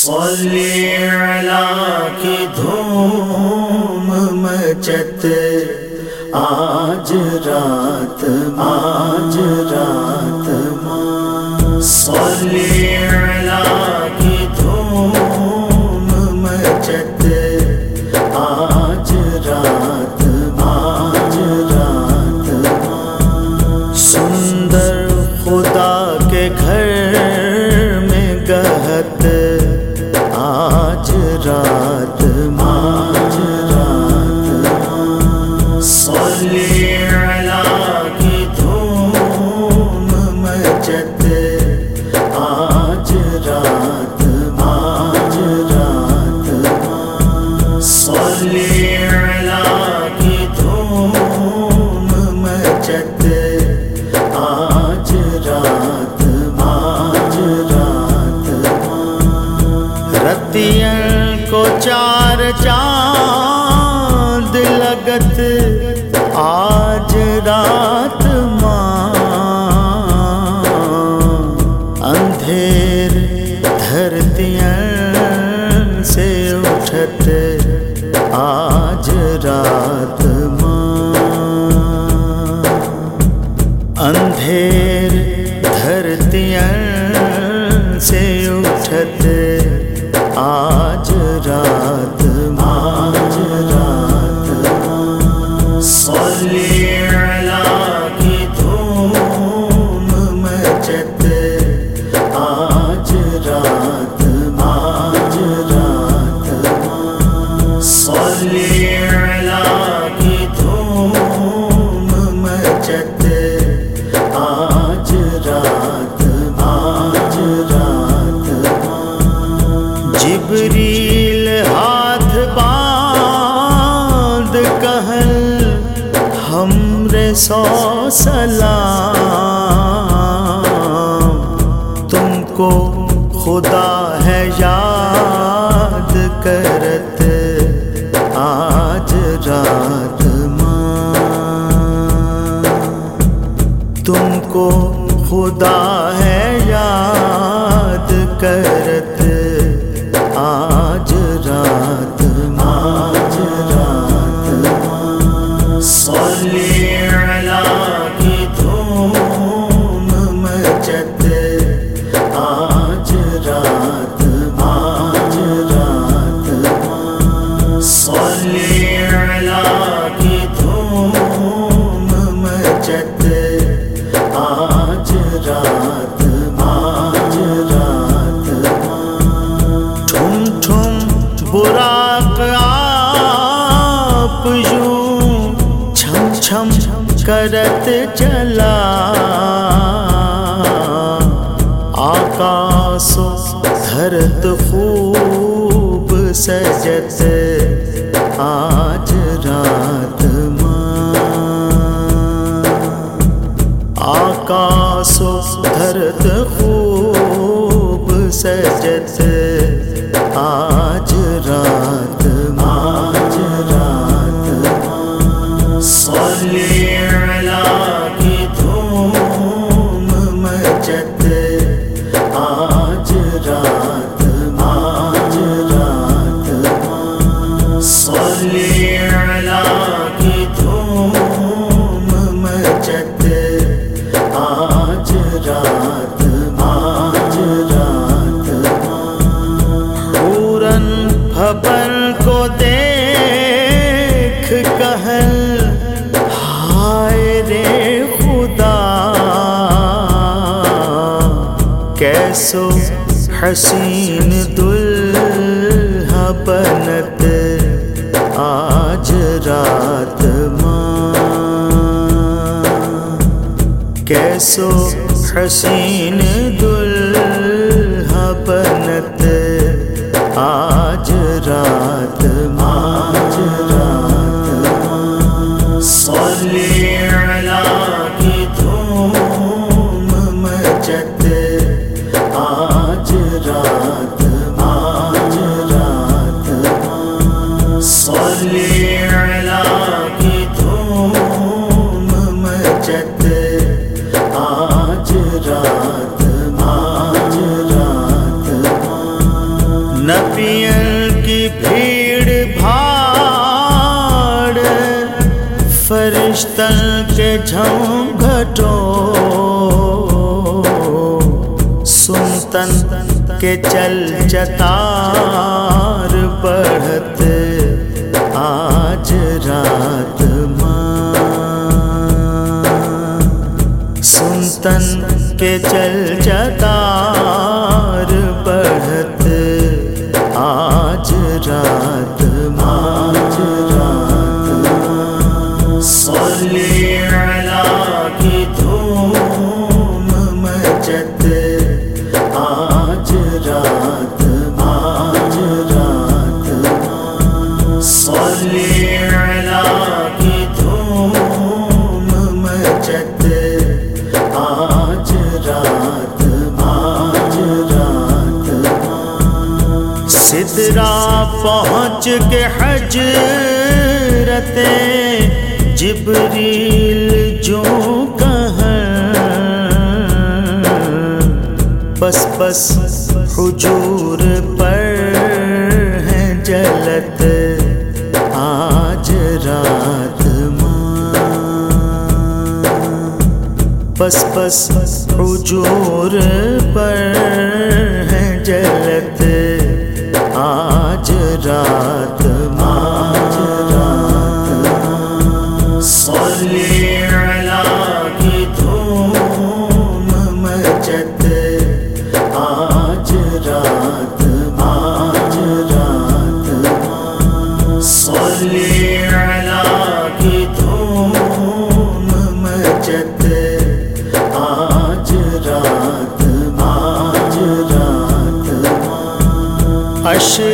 صلی علی کی دھوم مچت آج رات چار چاند لگت آج رات ماں اندھیر دھرتیاں سے اٹھت آج رات کی دھوم مچت آج رات آج رات جبریل ہاتھ باندھ کہل، ہمرے سو سلام۔ تم کو خدا ہے یاد کرت آج ماں۔ تم کو خدا چھم چھم کرت چلا آکاس دھرت خوب سجت۔ آج رات ماں۔ آکاس دھرت خوب سجت۔ آج رات آج رات پورن بھبر کو دیکھ کہل، ہائے رے خدا، کیسو حسین دلہا سو حسین دلہا بنت آج رات آج رات صلی علی کی دھوم مچت کے گھٹو سنتن کے چل چتار بڑھت آج رات ماں سنتن کے چل چتار سدرا پہنچ کے حجرت جبریل جو کہیں بس بس حجور پر ہے جلت، آج رات ماں۔ بس بس حجور پر ہے جلت۔ آج رات ماں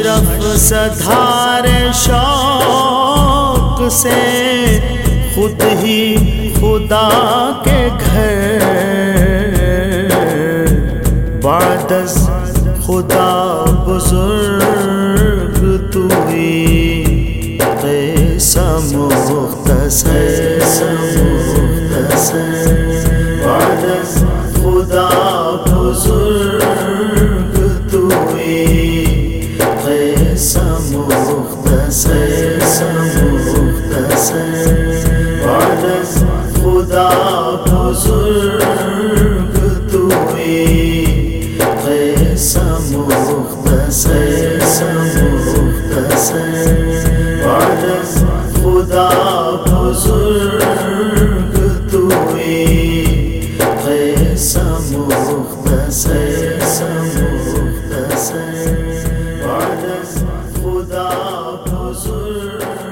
اشرف سدھار شوق سے خود ہی خدا کے گھر بعدز مختصر خدا بزرگ تو ہی قیسم مختصر مختصر خدا بزرگ مختصر Thank you.